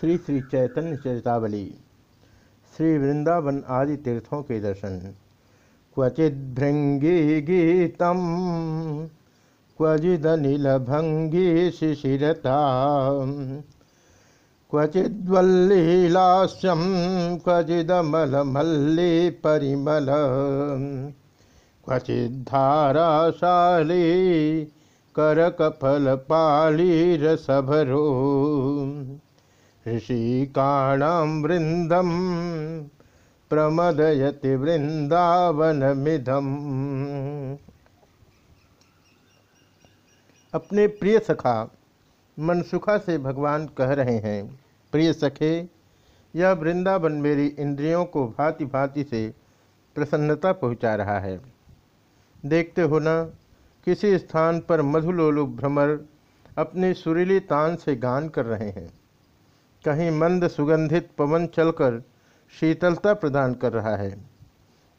श्री श्री चैतन्य चरितावली, श्री वृंदावन आदि तीर्थों के दर्शन। क्वचिद्भृंगी गीतम, क्वचिदनिलभंगी शिशिरता। क्वचिद्वल्लीलास्यम क्वचिदमलमल्ली परिमल क्वचिद्धाराशाली, करकफलपालीरसभरो। ऋषिकाणां वृन्दं प्रमदयति वृंदावनमिधम अपने प्रिय सखा, मनसुखा से भगवान कह रहे हैं, प्रिय सखे, यह वृंदावन मेरी इंद्रियों को भांति भांति से प्रसन्नता पहुँचा रहा है। देखते हो ना, किसी स्थान पर मधुलोलु भ्रमर अपने सुरीली तान से गान कर रहे हैं। कहीं मंद सुगंधित पवन चलकर शीतलता प्रदान कर रहा है।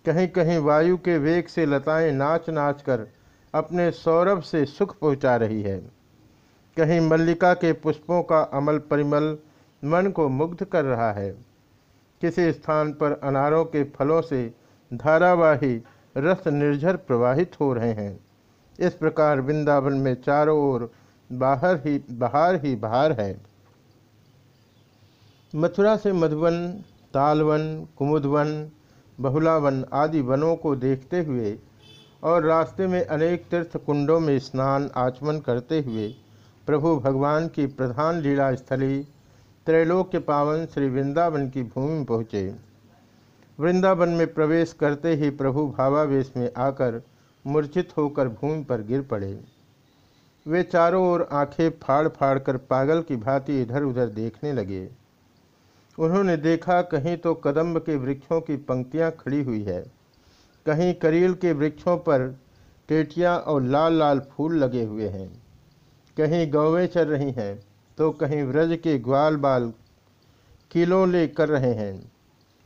कहीं कहीं वायु के वेग से लताएँ नाच नाच कर अपने सौरभ से सुख पहुँचा रही है। कहीं मल्लिका के पुष्पों का अमल परिमल मन को मुग्ध कर रहा है। किसी स्थान पर अनारों के फलों से धारावाही रस निर्झर प्रवाहित हो रहे हैं। इस प्रकार वृंदावन में चारों ओर बाहर ही बाहर ही बाहर है। मथुरा से मधुवन तालवन, कुमुदवन, बहुलावन आदि वनों को देखते हुए और रास्ते में अनेक तीर्थ कुंडों में स्नान आचमन करते हुए प्रभु भगवान की प्रधान लीला स्थली त्रैलोक के पावन श्री वृंदावन की भूमि में पहुँचे। वृंदावन में प्रवेश करते ही प्रभु भावावेश में आकर मूर्छित होकर भूमि पर गिर पड़े। वे चारों ओर आँखें फाड़ फाड़ कर पागल की भांति इधर उधर देखने लगे। उन्होंने देखा, कहीं तो कदम्ब के वृक्षों की पंक्तियाँ खड़ी हुई है। कहीं करील के वृक्षों पर टेटियाँ और लाल लाल फूल लगे हुए हैं। कहीं गौवें चल रही हैं तो कहीं व्रज के ग्वाल बाल किलों ले कर रहे हैं।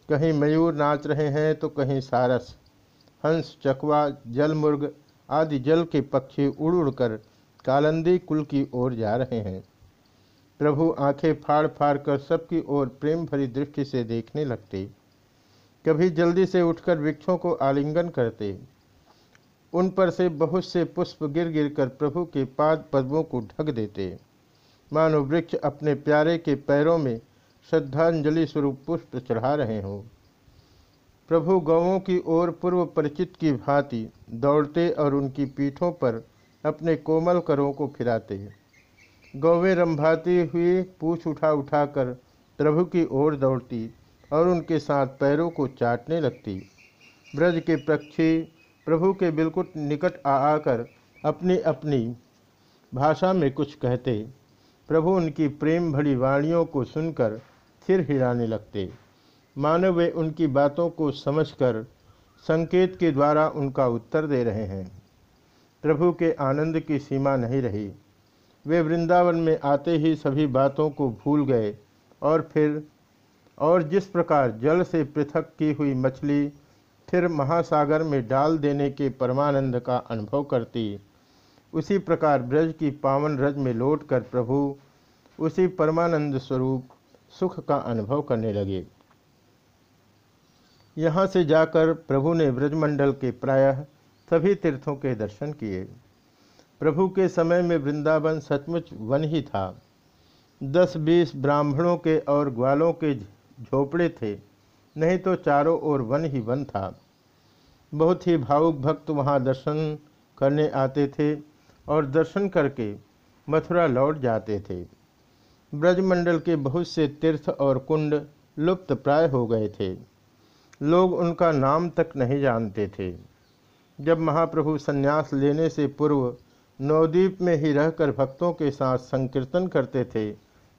कहीं मयूर नाच रहे हैं तो कहीं सारस, हंस, चकवा, जलमुर्ग आदि जल के पक्षी उड़ उड़कर कालंदी कुल की ओर जा रहे हैं। प्रभु आँखें फाड़ फाड़ कर सबकी ओर प्रेम भरी दृष्टि से देखने लगते। कभी जल्दी से उठकर वृक्षों को आलिंगन करते। उन पर से बहुत से पुष्प गिर गिर कर प्रभु के पाद पद्मों को ढक देते। मानो वृक्ष अपने प्यारे के पैरों में श्रद्धांजलि स्वरूप पुष्प चढ़ा रहे हों। प्रभु गौों की ओर पूर्व परिचित की भांति दौड़ते और उनकी पीठों पर अपने कोमल करों को फिराते। गौवें रंभाती हुई पूछ उठा उठाकर प्रभु की ओर दौड़ती और उनके साथ पैरों को चाटने लगती। ब्रज के पक्षी प्रभु के बिल्कुल निकट आ आकर अपनी अपनी भाषा में कुछ कहते। प्रभु उनकी प्रेम भरी वाणियों को सुनकर सिर हिलाने लगते। मानव वे उनकी बातों को समझकर संकेत के द्वारा उनका उत्तर दे रहे हैं। प्रभु के आनंद की सीमा नहीं रही। वे वृंदावन में आते ही सभी बातों को भूल गए और फिर, और जिस प्रकार जल से पृथक की हुई मछली फिर महासागर में डाल देने के परमानंद का अनुभव करती, उसी प्रकार ब्रज की पावन रज में लौटकर प्रभु उसी परमानंद स्वरूप सुख का अनुभव करने लगे। यहाँ से जाकर प्रभु ने ब्रजमंडल के प्रायः सभी तीर्थों के दर्शन किए। प्रभु के समय में वृंदावन सचमुच वन ही था। दस बीस ब्राह्मणों के और ग्वालों के झोपड़े थे, नहीं तो चारों ओर वन ही वन था। बहुत ही भावुक भक्त वहाँ दर्शन करने आते थे और दर्शन करके मथुरा लौट जाते थे। ब्रजमंडल के बहुत से तीर्थ और कुंड लुप्त प्राय हो गए थे। लोग उनका नाम तक नहीं जानते थे। जब महाप्रभु संन्यास लेने से पूर्व नवद्वीप में ही रहकर भक्तों के साथ संकीर्तन करते थे।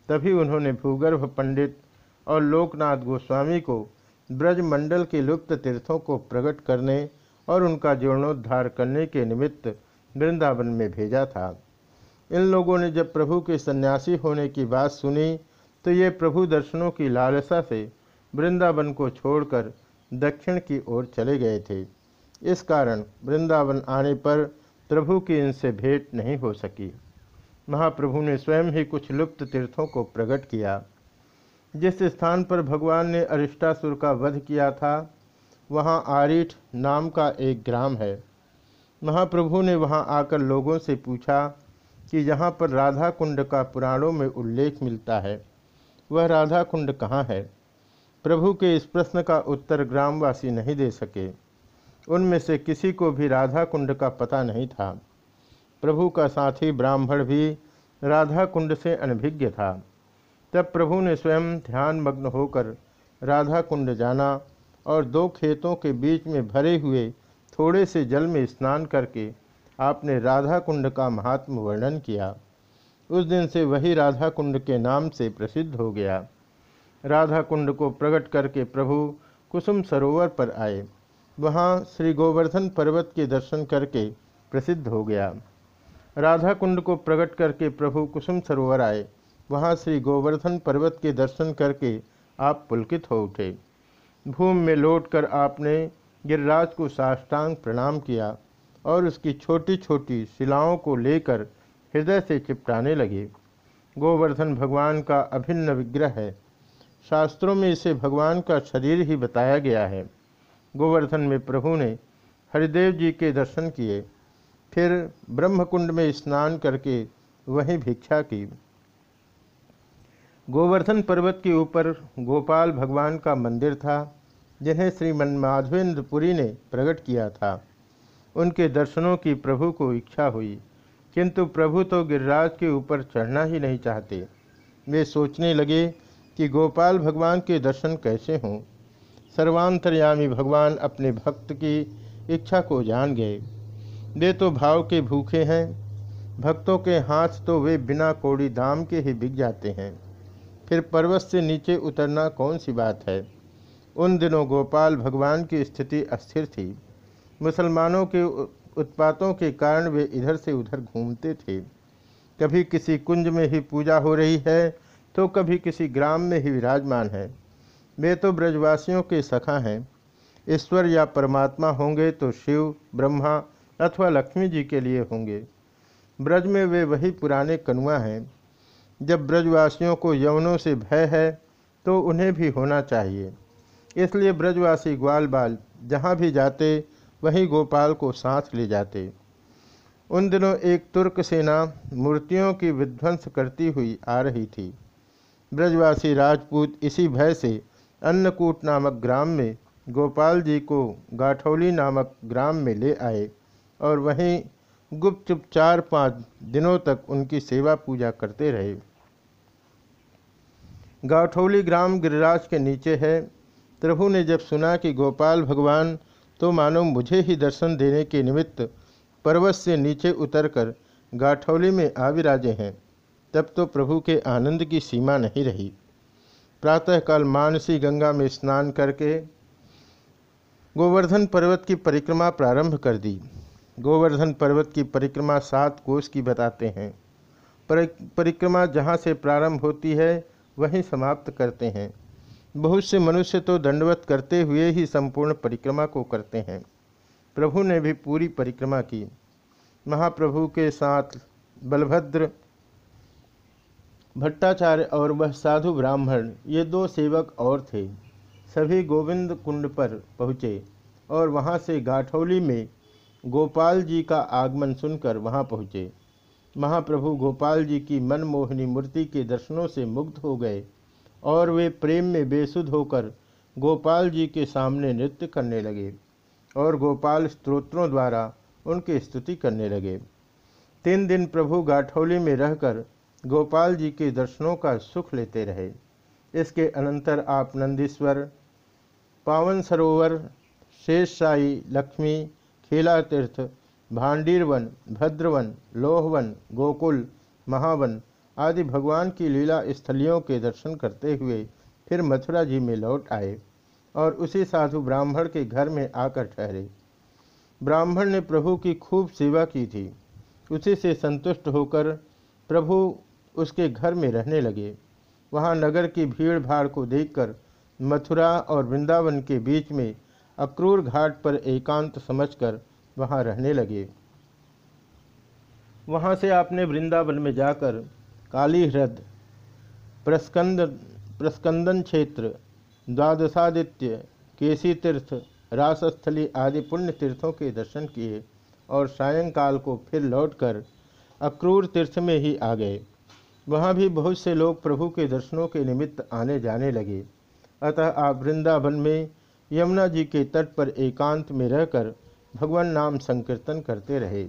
तभी उन्होंने भूगर्भ पंडित और लोकनाथ गोस्वामी को ब्रजमंडल के लुप्त तीर्थों को प्रकट करने और उनका जीर्णोद्धार करने के निमित्त वृंदावन में भेजा था। इन लोगों ने जब प्रभु के सन्यासी होने की बात सुनी तो ये प्रभु दर्शनों की लालसा से वृंदावन को छोड़कर दक्षिण की ओर चले गए थे। इस कारण वृंदावन आने पर प्रभु की इनसे भेंट नहीं हो सकी। महाप्रभु ने स्वयं ही कुछ लुप्त तीर्थों को प्रकट किया। जिस स्थान पर भगवान ने अरिष्टासुर का वध किया था, वहाँ आरीठ नाम का एक ग्राम है। महाप्रभु ने वहाँ आकर लोगों से पूछा कि यहाँ पर राधा कुंड का पुराणों में उल्लेख मिलता है। वह राधा कुंड कहाँ है? प्रभु के इस प्रश्न का उत्तर ग्रामवासी नहीं दे सके। उनमें से किसी को भी राधा कुंड का पता नहीं था। प्रभु का साथी ब्राह्मण भी राधा कुंड से अनभिज्ञ था। तब प्रभु ने स्वयं ध्यान मग्न होकर राधा कुंड जाना और दो खेतों के बीच में भरे हुए थोड़े से जल में स्नान करके आपने राधा कुंड का महात्म वर्णन किया। उस दिन से वही राधा कुंड के नाम से प्रसिद्ध हो गया। राधा कुंड को प्रकट करके प्रभु कुसुम सरोवर पर आए। वहाँ श्री गोवर्धन पर्वत के दर्शन करके प्रसिद्ध हो गया। राधा कुंड को प्रकट करके प्रभु कुसुम सरोवर आए। वहाँ श्री गोवर्धन पर्वत के दर्शन करके आप पुलकित हो उठे। भूमि में लौटकर आपने गिरिराज को साष्टांग प्रणाम किया और उसकी छोटी छोटी शिलाओं को लेकर हृदय से चिपटाने लगे। गोवर्धन भगवान का अभिन्न विग्रह है। शास्त्रों में इसे भगवान का शरीर ही बताया गया है। गोवर्धन में प्रभु ने हरिदेव जी के दर्शन किए। फिर ब्रह्मकुंड में स्नान करके वहीं भिक्षा की। गोवर्धन पर्वत के ऊपर गोपाल भगवान का मंदिर था, जिन्हें श्रीमन माधवेंद्रपुरी ने प्रकट किया था। उनके दर्शनों की प्रभु को इच्छा हुई, किंतु प्रभु तो गिरिराज के ऊपर चढ़ना ही नहीं चाहते। वे सोचने लगे कि गोपाल भगवान के दर्शन कैसे हों। सर्वांतर्यामी भगवान अपने भक्त की इच्छा को जान गए। वे तो भाव के भूखे हैं, भक्तों के हाथ तो वे बिना कोड़ी दाम के ही बिक जाते हैं। फिर पर्वत से नीचे उतरना कौन सी बात है? उन दिनों गोपाल भगवान की स्थिति अस्थिर थी। मुसलमानों के उत्पातों के कारण वे इधर से उधर घूमते थे। कभी किसी कुंज में ही पूजा हो रही है तो कभी किसी ग्राम में ही विराजमान है। वे तो ब्रजवासियों के सखा हैं। ईश्वर या परमात्मा होंगे तो शिव, ब्रह्मा अथवा लक्ष्मी जी के लिए होंगे। ब्रज में वे वही पुराने कनुआ हैं। जब ब्रजवासियों को यवनों से भय है तो उन्हें भी होना चाहिए। इसलिए ब्रजवासी ग्वाल बाल जहाँ भी जाते, वहीं गोपाल को साथ ले जाते। उन दिनों एक तुर्क सेना मूर्तियों की विध्वंस करती हुई आ रही थी। ब्रजवासी राजपूत इसी भय से अन्नकूट नामक ग्राम में गोपाल जी को गाठौली नामक ग्राम में ले आए और वहीं गुपचुप चार पाँच दिनों तक उनकी सेवा पूजा करते रहे। गाठौली ग्राम गिरिराज के नीचे है। प्रभु ने जब सुना कि गोपाल भगवान तो मानो मुझे ही दर्शन देने के निमित्त पर्वत से नीचे उतरकर गाठौली में आविराजे हैं, तब तो प्रभु के आनंद की सीमा नहीं रही। प्रातःकाल मानसी गंगा में स्नान करके गोवर्धन पर्वत की परिक्रमा प्रारंभ कर दी। गोवर्धन पर्वत की परिक्रमा सात कोष की बताते हैं। परिक्रमा जहाँ से प्रारंभ होती है, वहीं समाप्त करते हैं। बहुत से मनुष्य तो दंडवत करते हुए ही संपूर्ण परिक्रमा को करते हैं। प्रभु ने भी पूरी परिक्रमा की। महाप्रभु के साथ बलभद्र भट्टाचार्य और वह साधु ब्राह्मण, ये दो सेवक और थे। सभी गोविंद कुंड पर पहुँचे और वहाँ से गाठौली में गोपाल जी का आगमन सुनकर वहाँ पहुँचे। महाप्रभु गोपाल जी की मनमोहनी मूर्ति के दर्शनों से मुग्ध हो गए और वे प्रेम में बेसुध होकर गोपाल जी के सामने नृत्य करने लगे और गोपाल स्त्रोत्रों द्वारा उनकी स्तुति करने लगे। तीन दिन प्रभु गाठौली में रहकर गोपाल जी के दर्शनों का सुख लेते रहे। इसके अनंतर आप नंदीश्वर, पावन सरोवर शेष साई लक्ष्मी, खेला तीर्थ, भांडीरवन, भद्रवन, लोहवन, गोकुल, महावन आदि भगवान की लीला स्थलियों के दर्शन करते हुए फिर मथुरा जी में लौट आए और उसी साधु ब्राह्मण के घर में आकर ठहरे। ब्राह्मण ने प्रभु की खूब सेवा की थी। उसी से संतुष्ट होकर प्रभु उसके घर में रहने लगे। वहाँ नगर की भीड़ भाड़ को देखकर मथुरा और वृंदावन के बीच में अक्रूर घाट पर एकांत समझकर वहाँ रहने लगे। वहाँ से आपने वृंदावन में जाकर काली हृद प्रस्कंद, प्रस्कंदन क्षेत्र, द्वादशादित्य केसी तीर्थ रासस्थली आदि पुण्य तीर्थों के दर्शन किए और सायंकाल को फिर लौटकर अक्रूर तीर्थ में ही आ गए। वहाँ भी बहुत से लोग प्रभु के दर्शनों के निमित्त आने जाने लगे। अतः आप वृंदावन में यमुना जी के तट पर एकांत में रहकर भगवान नाम संकीर्तन करते रहे।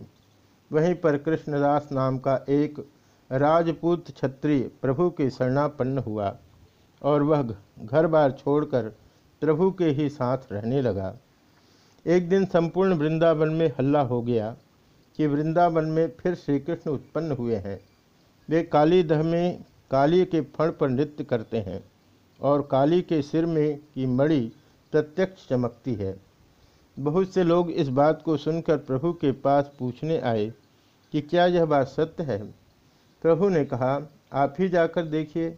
वहीं पर कृष्णदास नाम का एक राजपूत क्षत्रिय प्रभु के शरणापन्न हुआ और वह घर बार छोड़कर प्रभु के ही साथ रहने लगा। एक दिन संपूर्ण वृंदावन में हल्ला हो गया कि वृंदावन में फिर श्री कृष्ण उत्पन्न हुए हैं। वे काली दह में काली के फण पर नृत्य करते हैं और काली के सिर में की मणि प्रत्यक्ष चमकती है। बहुत से लोग इस बात को सुनकर प्रभु के पास पूछने आए कि क्या यह बात सत्य है? प्रभु ने कहा, आप ही जाकर देखिए,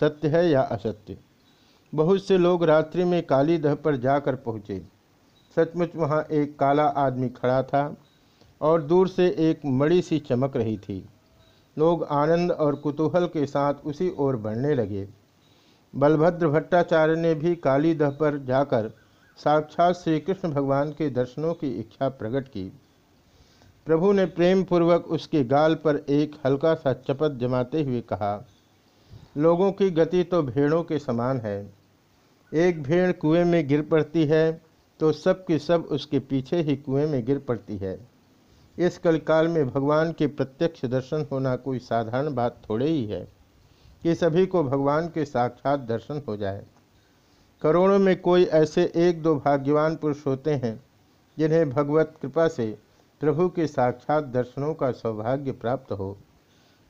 सत्य है या असत्य? बहुत से लोग रात्रि में काली दह पर जाकर पहुँचे। सचमुच वहाँ एक काला आदमी खड़ा था और दूर से एक मड़ी सी चमक रही थी। लोग आनंद और कुतूहल के साथ उसी ओर बढ़ने लगे। बलभद्र भट्टाचार्य ने भी काली दह पर जाकर साक्षात श्री कृष्ण भगवान के दर्शनों की इच्छा प्रकट की। प्रभु ने प्रेम पूर्वक उसके गाल पर एक हल्का सा चपत जमाते हुए कहा, लोगों की गति तो भेड़ों के समान है। एक भेड़ कुएँ में गिर पड़ती है तो सब की सब उसके पीछे ही कुएँ में गिर पड़ती है। इस कलकाल में भगवान के प्रत्यक्ष दर्शन होना कोई साधारण बात थोड़े ही है कि सभी को भगवान के साक्षात दर्शन हो जाए। करोड़ों में कोई ऐसे एक दो भाग्यवान पुरुष होते हैं, जिन्हें भगवत कृपा से प्रभु के साक्षात दर्शनों का सौभाग्य प्राप्त हो।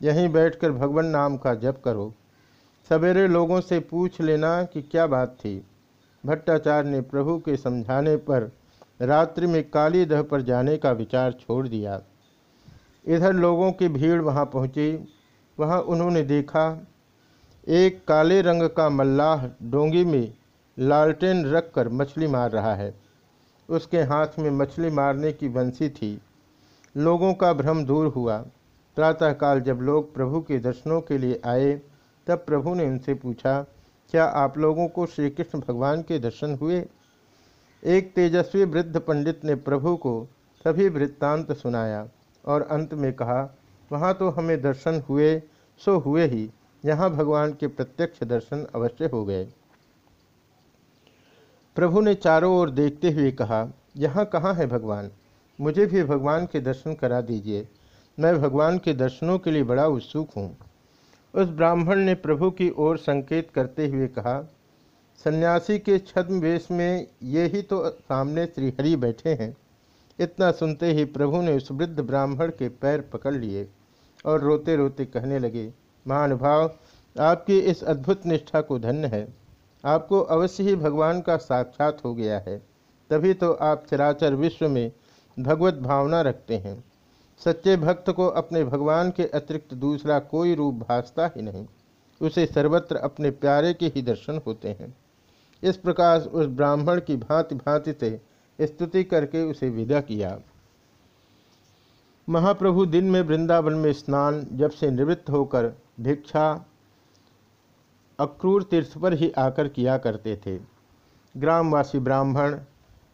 यहीं बैठकर भगवान नाम का जप करो। सवेरे लोगों से पूछ लेना कि क्या बात थी। भट्टाचार्य ने प्रभु के समझाने पर रात्रि में काली दह पर जाने का विचार छोड़ दिया। इधर लोगों की भीड़ वहाँ पहुँची। वहाँ उन्होंने देखा, एक काले रंग का मल्लाह डोंगी में लालटेन रखकर मछली मार रहा है। उसके हाथ में मछली मारने की बंसी थी। लोगों का भ्रम दूर हुआ। प्रातःकाल जब लोग प्रभु के दर्शनों के लिए आए, तब प्रभु ने उनसे पूछा, क्या आप लोगों को श्री कृष्ण भगवान के दर्शन हुए? एक तेजस्वी वृद्ध पंडित ने प्रभु को सभी वृत्तांत सुनाया और अंत में कहा, वहाँ तो हमें दर्शन हुए, सो हुए ही। यहाँ भगवान के प्रत्यक्ष दर्शन अवश्य हो गए। प्रभु ने चारों ओर देखते हुए कहा, यहाँ कहाँ है भगवान? मुझे भी भगवान के दर्शन करा दीजिए। मैं भगवान के दर्शनों के लिए बड़ा उत्सुक हूँ। उस ब्राह्मण ने प्रभु की ओर संकेत करते हुए कहा सन्यासी के छद्म वेश में ये ही तो सामने श्रीहरि बैठे हैं। इतना सुनते ही प्रभु ने उस वृद्ध ब्राह्मण के पैर पकड़ लिए और रोते रोते कहने लगे, महानुभाव, आपकी इस अद्भुत निष्ठा को धन्य है। आपको अवश्य ही भगवान का साक्षात हो गया है। तभी तो आप चराचर विश्व में भगवत भावना रखते हैं। सच्चे भक्त को अपने भगवान के अतिरिक्त दूसरा कोई रूप भासता ही नहीं। उसे सर्वत्र अपने प्यारे के ही दर्शन होते हैं। इस प्रकार उस ब्राह्मण की भांति भांति से स्तुति करके उसे विदा किया। महाप्रभु दिन में वृंदावन में स्नान, जब से निवृत्त होकर भिक्षा, अक्रूर तीर्थ पर ही आकर किया करते थे। ग्रामवासी ब्राह्मण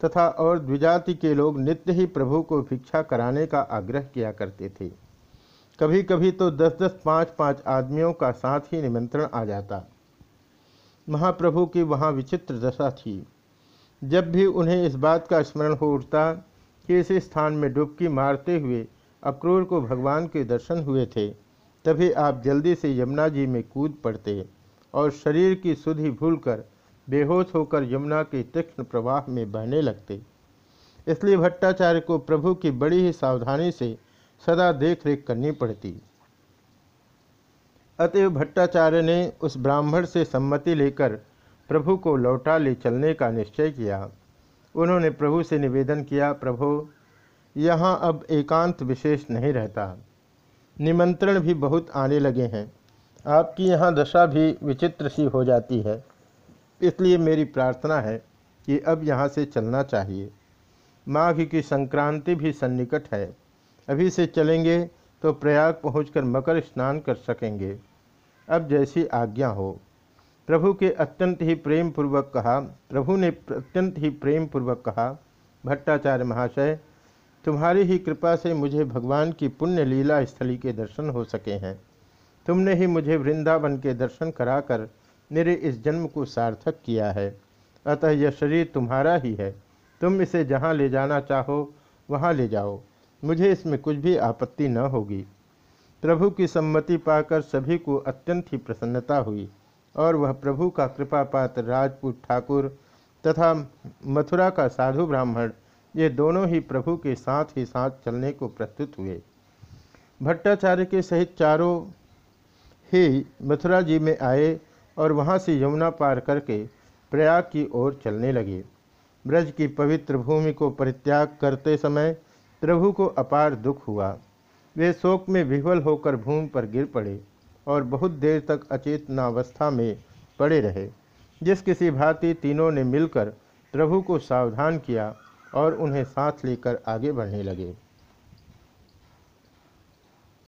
तथा और द्विजाति के लोग नित्य ही प्रभु को भिक्षा कराने का आग्रह किया करते थे। कभी कभी तो दस दस पाँच पाँच आदमियों का साथ ही निमंत्रण आ जाता। महाप्रभु की वहाँ विचित्र दशा थी। जब भी उन्हें इस बात का स्मरण हो उठता कि इस स्थान में डुबकी मारते हुए अक्रूर को भगवान के दर्शन हुए थे, तभी आप जल्दी से यमुना जी में कूद पड़ते और शरीर की सुधि भूलकर बेहोश होकर यमुना के तीक्ष्ण प्रवाह में बहने लगते। इसलिए भट्टाचार्य को प्रभु की बड़ी ही सावधानी से सदा देख रेख करनी पड़ती। अतएव भट्टाचार्य ने उस ब्राह्मण से सम्मति लेकर प्रभु को लौटा ले चलने का निश्चय किया। उन्होंने प्रभु से निवेदन किया, प्रभु, यहाँ अब एकांत विशेष नहीं रहता। निमंत्रण भी बहुत आने लगे हैं। आपकी यहाँ दशा भी विचित्र सी हो जाती है। इसलिए मेरी प्रार्थना है कि अब यहाँ से चलना चाहिए। माघ की संक्रांति भी सन्निकट है। अभी से चलेंगे तो प्रयाग पहुंचकर मकर स्नान कर सकेंगे। अब जैसी आज्ञा हो। प्रभु के अत्यंत ही प्रेम पूर्वक कहा, प्रभु ने अत्यंत ही प्रेम पूर्वक कहा, भट्टाचार्य महाशय, तुम्हारी ही कृपा से मुझे भगवान की पुण्य लीला स्थली के दर्शन हो सके हैं। तुमने ही मुझे वृंदावन के दर्शन कराकर मेरे इस जन्म को सार्थक किया है। अतः यह शरीर तुम्हारा ही है। तुम इसे जहाँ ले जाना चाहो, वहाँ ले जाओ। मुझे इसमें कुछ भी आपत्ति न होगी। प्रभु की सम्मति पाकर सभी को अत्यंत ही प्रसन्नता हुई और वह प्रभु का कृपा पात्र राजपूत ठाकुर तथा मथुरा का साधु ब्राह्मण, ये दोनों ही प्रभु के साथ ही साथ चलने को प्रस्तुत हुए। भट्टाचार्य के सहित चारों ही मथुरा जी में आए और वहाँ से यमुना पार करके प्रयाग की ओर चलने लगे। ब्रज की पवित्र भूमि को परित्याग करते समय प्रभु को अपार दुख हुआ। वे शोक में विह्वल होकर भूमि पर गिर पड़े और बहुत देर तक अचेतनावस्था में पड़े रहे, जिस किसी भांति तीनों ने मिलकर प्रभु को सावधान किया और उन्हें साथ लेकर आगे बढ़ने लगे।